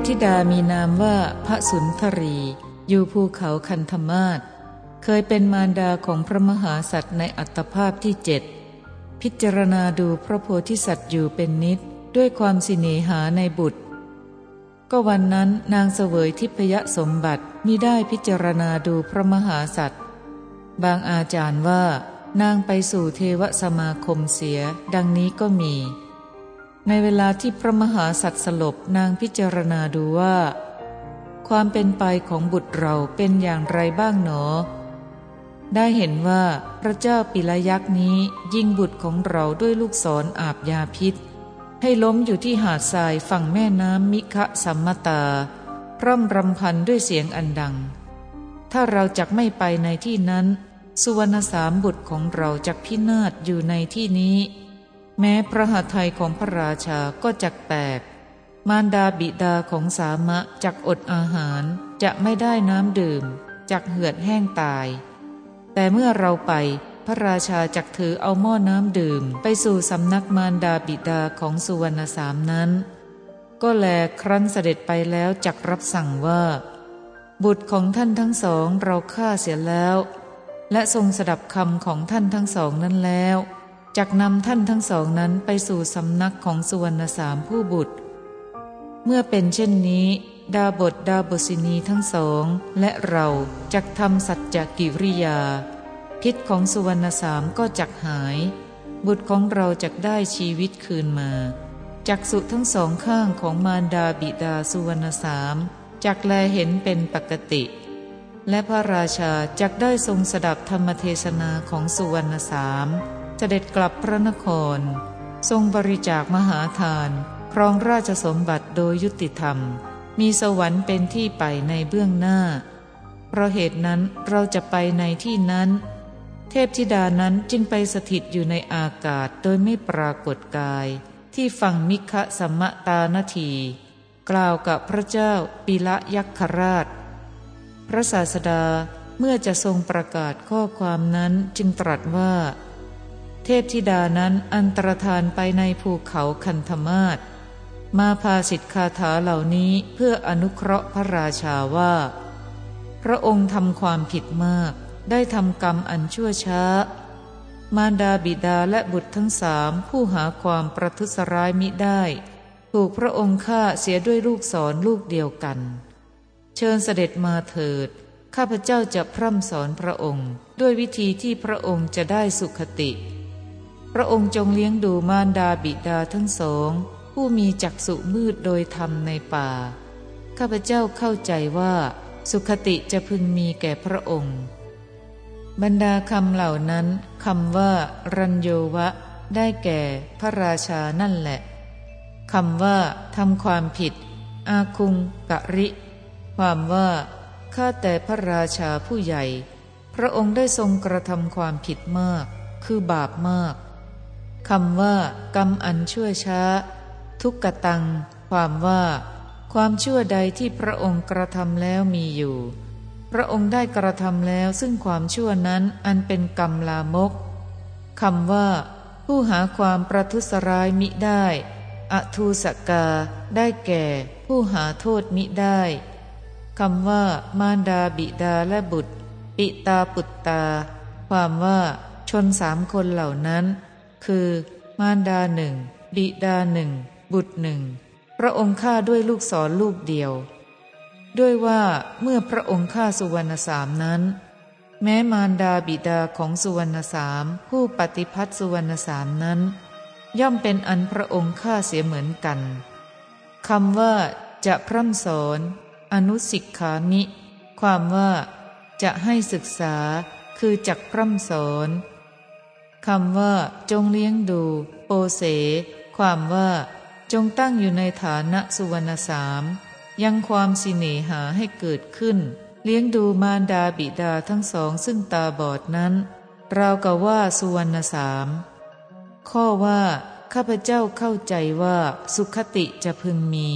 ทพธิดามีนามว่าพระสุนทรี อยู่ภูเขาคันธมาศเคยเป็นมารดาของพระมหาสัตว์ในอัตภาพที่เจ็ดพิจารณาดูพระโพธิสัตว์อยู่เป็นนิดด้วยความสิเนหาในบุตร ก็วันนั้นนางเสวยทิพยสมบัติมิได้พิจารณาดูพระมหาสัตว์ บางอาจารย์ว่า นางไปสู่เทวสมาคมเสีย ดังนี้ก็มี ในเวลาที่พระมหาสัตว์สลบนางพิจารณาดูว่า ความเป็นไปของบุตรเราเป็นอย่างไรบ้างหนอ ได้เห็นว่าพระเจ้าปิลยักษ์นี้ยิงบุตรของเราด้วยลูกศรออาบยาพิษ ให้ล้มอยู่ที่หาดทรายฝั่งแม่น้ำมิคะสัมมตา พร่ำรำพันด้วยเสียงอันดัง ถ้าเราจักไม่ไปในที่นั้น สุวรรณสามบุตรของเราจักพินาศอยู่ในที่นี้ แม้พระหัตถ์ของพระราชาก็จักแตก มารดาบิดาของสามะจักอดอาหารจะไม่ได้น้ำดื่ม จักเหือดแห้งตาย แต่เมื่อเราไปพระราชาจักถือเอาหม้อน้ำดื่ม ไปสู่สำนักมารดาบิดาของสุวรรณสามนั้น ก็แลครั้นเสด็จไปแล้วจักรับสั่งว่า บุตรของท่านทั้งสองเราฆ่าเสียแล้ว และทรงสดับคำของท่านทั้งสองนั้นแล้ว จักนำท่านทั้งสองนั้นไปสู่สำนักของสุวรรณสามผู้บุตร เมื่อเป็นเช่นนี้ ดาบทดาบสินีทั้งสอง และเราจักทำสัจจกิริยา พิษของสุวรรณสามก็จักหาย บุตรของเราจักได้ชีวิตคืนมาจักสุทั้งสองข้างของมารดาบิดาสุวรรณสามจักแลเห็นเป็นปกติ และพระราชาจักได้ทรงสดับธรรมเทศนาของสุวรรณสาม เสด็จกลับพระนคร ทรงบริจาคมหาทาน ครองราชสมบัติโดยยุติธรรม มีสวรรค์เป็นที่ไปในเบื้องหน้า เพราะเหตุนั้นเราจะไปในที่นั้น เทพธิดานั้นจึงไปสถิตอยู่ในอากาศโดยไม่ปรากฏกาย ที่ฝั่งมิคะสัมมตานาที กล่าวกับพระเจ้าปิละยักษราช พระศาสดาเมื่อจะทรงประกาศข้อความนั้นจึงตรัสว่า เทพธิดานั้นอันตรธานไปในภูเขาคันธมาศมาพาสิทธคาถาเหล่านี้เพื่ออนุเคราะห์พระราชาว่า พระองค์ทำความผิดมาก ได้ทำกรรมอันชั่วช้า มารดาบิดาและบุตรทั้งสามผู้หาความประทุษร้ายมิได้ ถูกพระองค์ฆ่าเสียด้วยลูกศรลูกเดียวกัน เชิญเสด็จมาเถิด ข้าพเจ้าจะพร่ำสอนพระองค์ ด้วยวิธีที่พระองค์จะได้สุขติ พระองค์จงเลี้ยงดูมารดาบิดาทั้งสอง ผู้มีจักษุมืดโดยธรรมในป่า ข้าพเจ้าเข้าใจว่าสุขติจะพึงมีแก่พระองค์ บรรดาคำเหล่านั้นคำว่า รัญโยวะ ได้แก่พระราชานั่นแหละคำว่าทำความผิด อาคุงกะริ ความว่าข้าแต่พระราชาผู้ใหญ่ พระองค์ได้ทรงกระทำความผิดมาก คือบาปมาก คำว่า กรรมอันชั่วช้า ทุกกตัง ความว่า ความชั่วใดที่พระองค์กระทำแล้วมีอยู่ พระองค์ได้กระทำแล้วซึ่งความชั่วนั้นอันเป็นกรรมลามกคำว่า ผู้หาความประทุษร้ายมิได้ อทูสกา ได้แก่ ผู้หาโทษมิได้คำว่า มารดาบิดาและบุตร ปิตาปุตตา ความว่าชนสามคนเหล่านั้น คือ มารดาหนึ่งบิดาหนึ่ง บุตรหนึ่ง พระองค์ฆ่าด้วยลูกศรลูกเดียว ด้วยว่าเมื่อพระองค์ฆ่าสุวรรณสามนั้น แม้มารดาบิดาของสุวรรณสามผู้ปฏิพัติสุวรรณสามนั้น ย่อมเป็นอันพระองค์ฆ่าเสียเหมือนกันคำว่าจะพร่ำสอน อนุสิกขามิ ความว่า จะให้ศึกษาคือจักพร่ำสอน คำว่า จงเลี้ยงดู โปเส ความว่า จงตั้งอยู่ในฐานะสุวรรณสาม ยังความสิเนหาให้เกิดขึ้น เลี้ยงดูมารดาบิดาทั้งสองซึ่งตาบอดนั้นราวกับว่าสุวรรณสาม ข้อว่า ข้าพเจ้าเข้าใจว่า สุขติจะพึงมี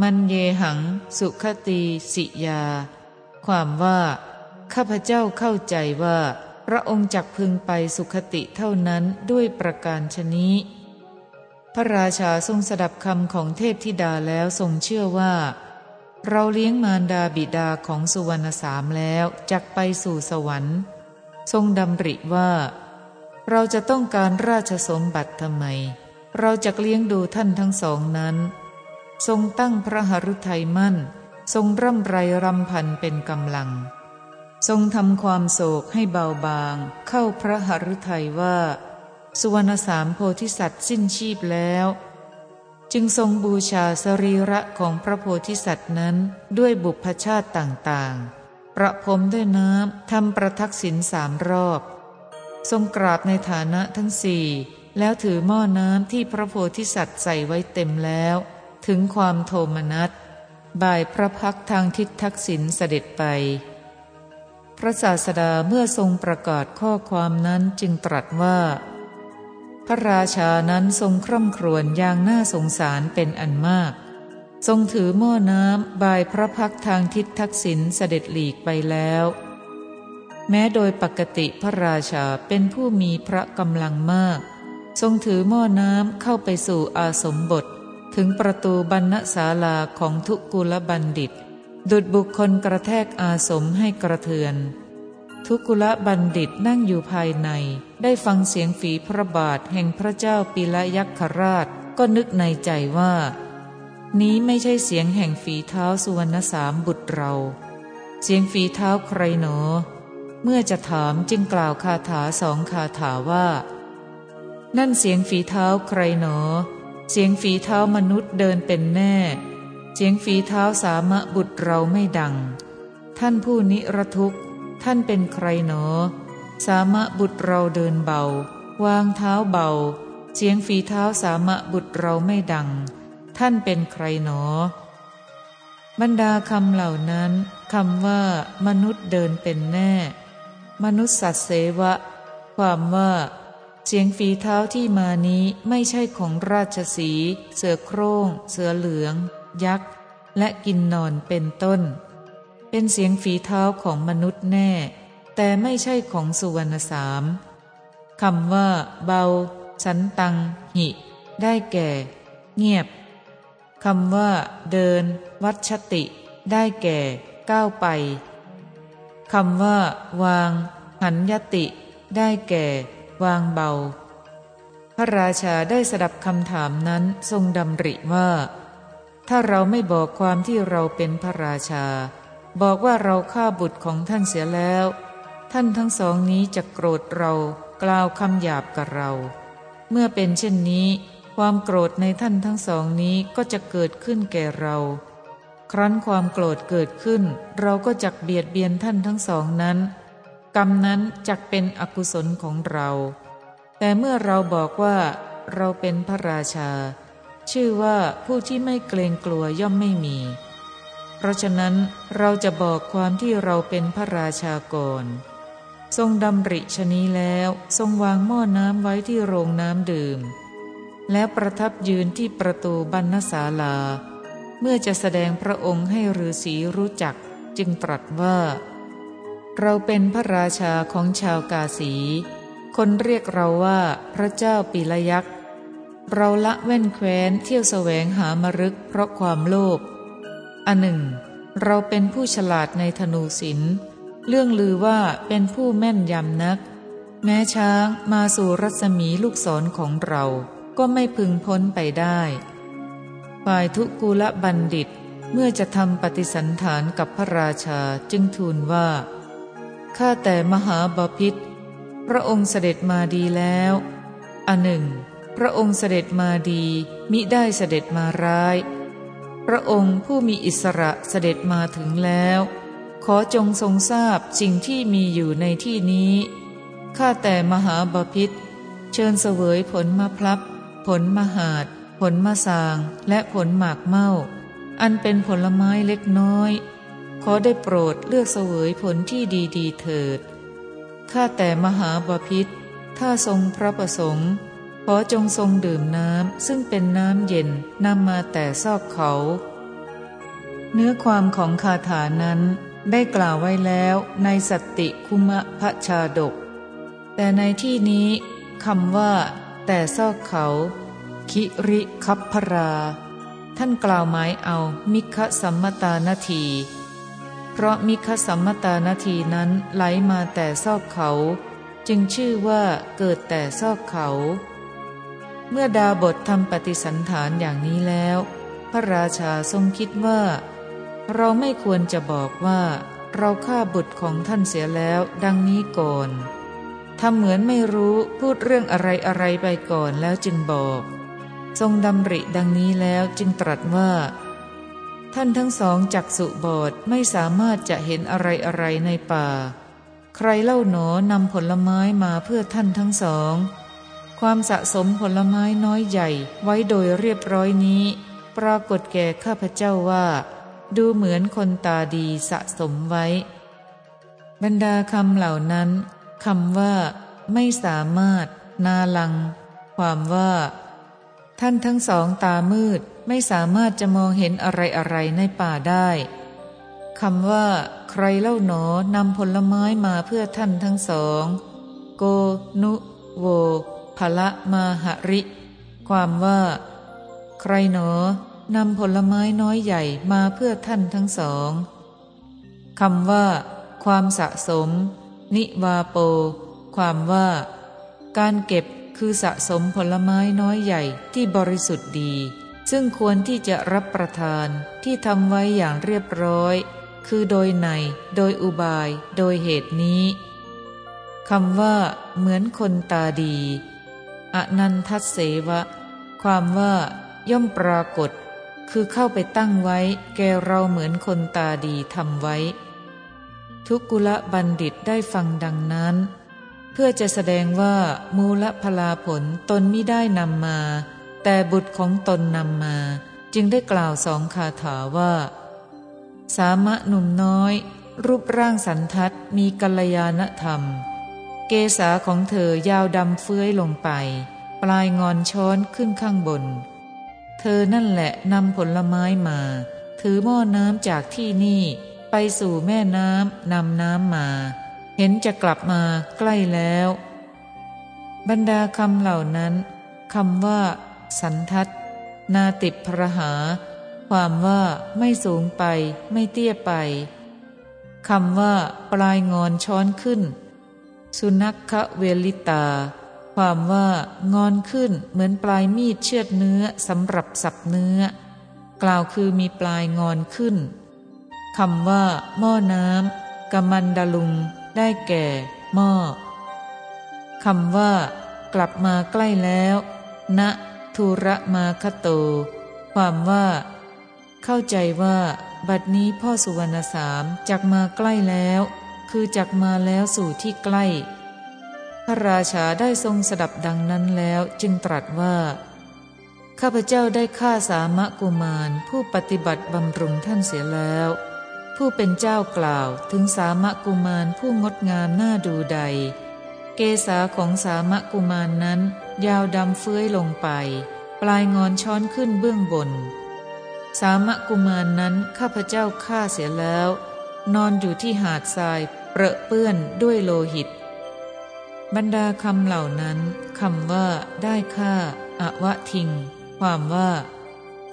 มันเยหัง สุขติสิยา ความว่า ข้าพเจ้าเข้าใจว่า ระองค์จักพึงไปสุขติเท่านั้นด้วยประการชนี้ พระราชาทรงสดับคำของเทพธิดาแล้วทรงเชื่อว่า เราเลี้ยงมารดาบิดาของสุวรรณสามแล้วจักไปสู่สวรรค์ ทรงดำริว่า เราจะต้องการราชสมบัติทำไม เราจะเลี้ยงดูท่านทั้งสองนั้น ทรงตั้งพระหฤทัยมั่น ทรงร่ำไรรำพันเป็นกำลัง ทรงทำความโศกให้เบาบาง เข้าพระหฤทัยว่า สุวรรณสามโพธิสัตว์สิ้นชีพแล้ว จึงทรงบูชาสรีระของพระโพธิสัตว์นั้นด้วยบุพชาติต่างๆ ประพรมด้วยน้ำทำประทักษิณสามรอบ ทรงกราบในฐานะทั้งสี่แล้วถือหม้อน้ำที่พระโพธิสัตว์ใส่ไว้เต็มแล้ว ถึงความโทมนัสบ่ายพระพักทางทิศทักษิณเสด็จไป พระศาสดาเมื่อทรงประกาศข้อความนั้นจึงตรัสว่า พระราชานั้นทรงคร่ำครวญอย่างน่าสงสารเป็นอันมาก ทรงถือหม้อน้ำบายพระพักทางทิศทักษิณเสด็จหลีกไปแล้ว แม้โดยปกติพระราชาเป็นผู้มีพระกำลังมาก ทรงถือหม้อน้ำเข้าไปสู่อาสมบทถึงประตูบรรณศาลาของทุกุลบัณฑิต ดุดบุคคลกระแทกอาสมให้กระเทือน ทุกุละบัณฑิตนั่งอยู่ภายใน ได้ฟังเสียงฝีพระบาทแห่งพระเจ้าปิละยักษราชก็นึกในใจว่า นี้ไม่ใช่เสียงแห่งฝีเท้าสุวรรณสามบุตรเรา เสียงฝีเท้าใครหนอ เมื่อจะถามจึงกล่าวคาถาสองคาถาว่า นั่นเสียงฝีเท้าใครหนอ เสียงฝีเท้ามนุษย์เดินเป็นแน่ เสียงฝีเท้าสามะบุตรเราไม่ดัง ท่านผู้นิรทุกข์ ท่านเป็นใครหนอ สามะบุตรเราเดินเบา วางเท้าเบา เสียงฝีเท้าสามะบุตรเราไม่ดัง ท่านเป็นใครหนอ บรรดาคำเหล่านั้นคำว่ามนุษย์เดินเป็นแน่ มนุษย์สัตเสวะ ความว่า เสียงฝีเท้าที่มานี้ไม่ใช่ของราชสี เสือโคร่ง เสือเหลือง ยักษ์ และกินนอนเป็นต้น เป็นเสียงฝีเท้าของมนุษย์แน่ แต่ไม่ใช่ของสุวรรณสามคำว่า เบา สันตัง หิ ได้แก่ เงียบคำว่า เดิน วัชติ ได้แก่ ก้าวไปคำว่า วาง หันยติ ได้แก่ วางเบา พระราชาได้สดับคำถามนั้นทรงดำริว่า ถ้าเราไม่บอกความที่เราเป็นพระราชา บอกว่าเราฆ่าบุตรของท่านเสียแล้ว ท่านทั้งสองนี้จะโกรธเรากล่าวคำหยาบกับเรา เมื่อเป็นเช่นนี้ ความโกรธในท่านทั้งสองนี้ก็จะเกิดขึ้นแก่เรา ครั้นความโกรธเกิดขึ้น เราก็จักเบียดเบียนท่านทั้งสองนั้น กรรมนั้นจักเป็นอกุศลของเรา แต่เมื่อเราบอกว่าเราเป็นพระราชา ชื่อว่าผู้ที่ไม่เกรงกลัวย่อมไม่มี เพราะฉะนั้นเราจะบอกความที่เราเป็นพระราชาก่อน ทรงดำริชนี้แล้วทรงวางหม้อน้ำไว้ที่โรงน้ำดื่ม แล้วประทับยืนที่ประตูบรรณศาลา เมื่อจะแสดงพระองค์ให้ฤาษีรู้จักจึงตรัสว่า เราเป็นพระราชาของชาวกาสี คนเรียกเราว่าพระเจ้าปีละยักษ์ เราละเว้นแคว้นเที่ยวแสวงหามรึกเพราะความโลภ อันหนึ่ง เราเป็นผู้ฉลาดในธนูศิลป์เรื่องลือว่าเป็นผู้แม่นยำนัก แม้ช้างมาสู่รัศมีลูกศรของเราก็ไม่พึงพ้นไปได้ ฝ่ายทุกุละบัณฑิตเมื่อจะทำปฏิสันฐานกับพระราชาจึงทูลว่า ข้าแต่มหาบาพิษพระองค์เสด็จมาดีแล้ว อันหนึ่ง พระองค์เสด็จมาดีมิได้เสด็จมาร้าย พระองค์ผู้มีอิสระเสด็จมาถึงแล้ว ขอจงทรงทราบสิ่งที่มีอยู่ในที่นี้ ข้าแต่มหาบาพิษเชิญเสวยผลมะพลับ ผลมหาด ผลมะสาง และผลหมากเมาอันเป็นผลไม้เล็กน้อย ขอได้โปรดเลือกเสวยผลที่ดีๆเถิด ข้าแต่มหาบาพิษถ้าทรงพระประสงค์ ขอจงทรงดื่มน้ำซึ่งเป็นน้ำเย็นนำมาแต่ซอกเขา เนื้อความของคาถานั้นได้กล่าวไว้แล้วในสติคุมะพระชาดก แต่ในที่นี้คำว่า แต่ซอกเขา คิริคัพพรา ท่านกล่าวหมายเอามิคสัมมตานาที เพราะมิคสัมมตานาทีนั้นไหลมาแต่ซอกเขา จึงชื่อว่าเกิดแต่ซอกเขา เมื่อดาบททำปฏิสันฐานอย่างนี้แล้ว พระราชาทรงคิดว่า เราไม่ควรจะบอกว่า เราฆ่าบุตรของท่านเสียแล้วดังนี้ก่อนทำเหมือนไม่รู้พูดเรื่องอะไรอะไรไปก่อนแล้วจึงบอก ทรงดำริดังนี้แล้วจึงตรัสว่า ท่านทั้งสองจักสุบอดไม่สามารถจะเห็นอะไรอะไรในป่า ใครเล่าหนอนำผลไม้มาเพื่อท่านทั้งสอง ความสะสมผลไม้น้อยใหญ่ไว้โดยเรียบร้อยนี้ ปรากฏแก่ข้าพเจ้าว่า ดูเหมือนคนตาดีสะสมไว้ บรรดาคำเหล่านั้นคำว่า ไม่สามารถ นาลัง ความว่า ท่านทั้งสองตามืดไม่สามารถจะมองเห็นอะไรอะไรในป่าได้คำว่า ใครเล่าหนอนำผลไม้มาเพื่อท่านทั้งสอง โก นุ โว ภละมาหริ ความว่า ใครหนอนำผลไม้น้อยใหญ่มาเพื่อท่านทั้งสองคำว่า ความสะสม นิวาโป ความว่า การเก็บคือสะสมผลไม้น้อยใหญ่ที่บริสุทธิ์ดี ซึ่งควรที่จะรับประทานที่ทำไว้อย่างเรียบร้อย คือโดยใน โดยอุบาย โดยเหตุนี้คำว่า เหมือนคนตาดี อนันทัศเสวะ ความว่าย่อมปรากฏ คือเข้าไปตั้งไว้ แกเราเหมือนคนตาดีทำไว้ ทุกุละบัณฑิตได้ฟังดังนั้น เพื่อจะแสดงว่ามูลพลาผลตนไม่ได้นำมา แต่บุตรของตนนำมา จึงได้กล่าวสองคาถาว่า สามะหนุ่มน้อย รูปร่างสันทัดมีกัลยาณธรรม เกษาของเธอยาวดำเฟื้อยลงไป ปลายงอนช้อนขึ้นข้างบน เธอนั่นแหละนำผลไม้มา ถือหม้อน้ำจากที่นี่ ไปสู่แม่น้ำนำน้ำมา เห็นจะกลับมาใกล้แล้ว บรรดาคำเหล่านั้นคำว่า สันทัดนาติพระหา ความว่าไม่สูงไปไม่เตี้ยไปคำว่า ปลายงอนช้อนขึ้น สุนัขะเวลิตา ความว่างอนขึ้นเหมือนปลายมีดเชือดเนื้อสำหรับสับเนื้อ กล่าวคือมีปลายงอนขึ้นคำว่า หม้อน้ำกมันดาลุง ได้แก่ หม้อคำว่า กลับมาใกล้แล้วณทุระมาคโต ความว่า เข้าใจว่า บัดนี้พ่อสุวรรณสามจักมาใกล้แล้ว คือจักมาแล้วสู่ที่ใกล้ พระราชาได้ทรงสดับดังนั้นแล้วจึงตรัสว่า ข้าพเจ้าได้ฆ่าสามะกุมารผู้ปฏิบัติบำรุงท่านเสียแล้ว ผู้เป็นเจ้ากล่าวถึงสามะกุมารผู้งดงามน่าดูใด เกษาของสามะกุมารนนั้น ยาวดำเฟื้อยลงไป ปลายงอนช้อนขึ้นเบื้องบน สามะกุมารนนั้นข้าพเจ้าฆ่าเสียแล้วนอนอยู่ที่หาดทราย เปรอะเปื้อนด้วยโลหิต บรรดาคำเหล่านั้นคำว่า ได้ฆ่าอวะทิง ความว่า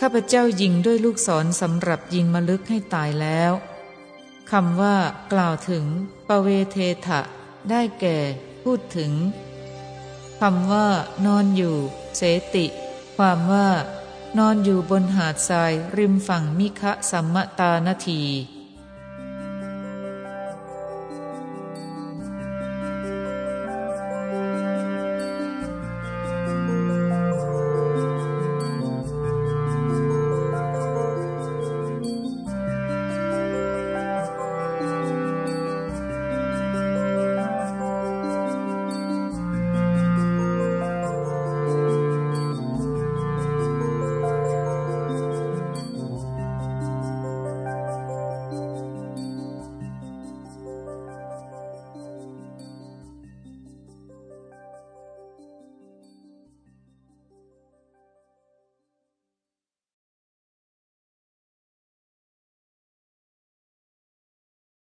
ข้าพเจ้ายิงด้วยลูกศรสำหรับยิงมลึกให้ตายแล้วคำว่า กล่าวถึง ปเวเทถะ ได้แก่ พูดถึงคำว่า นอนอยู่ เสติ ความว่า นอนอยู่บนหาดทรายริมฝั่งมิคะสัมมตานาที